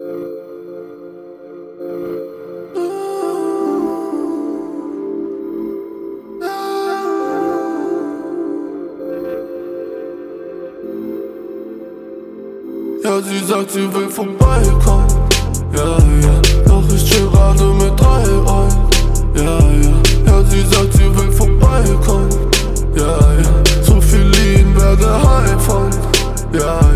Ja, sie sagt, sie will vorbeikommen. Ja, ja, doch ich chill gerade mit drei ein. Ja, ja, ja, sie sagt, sie will vorbeikommen. Ja, ja, zu viel Lean werde ja, ja,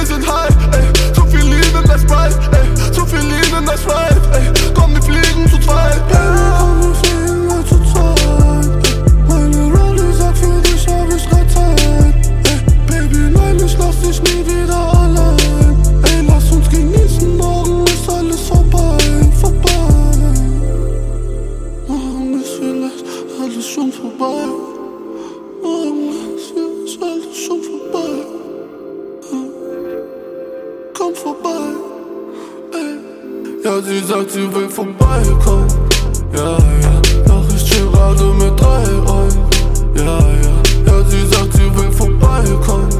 wir sind high, ey. Zu viel Liebe der Sprite, ey. Zu viel Liebe der Sprite, ey. Komm, wir fliegen zu zweit, ey. Komm, wir fliegen mal zu zweit. Meine Rolli sagt, für dich hab ich grad Zeit. Ey, Baby, nein, ich lass dich nie wieder allein. Ey, lass uns genießen, morgen ist alles vorbei, vorbei. Morgen ist vielleicht alles schon vorbei. Ja, sie sagt, sie will vorbeikommen. Ja, ja, doch ich chill gerade mit drei ein. Ja, ja, ja, sie sagt, sie will vorbeikommen.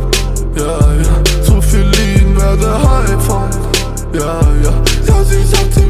Ja, ja, zu viel Lean werde high von. Ja, ja, ja, sie sagt, sie